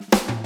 you